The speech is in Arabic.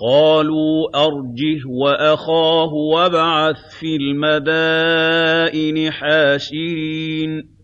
قَالُوا أَرْجِهْ وَأَخَاهُ وَابْعَثْ فِي الْمَدَائِنِ حَاشِرِينَ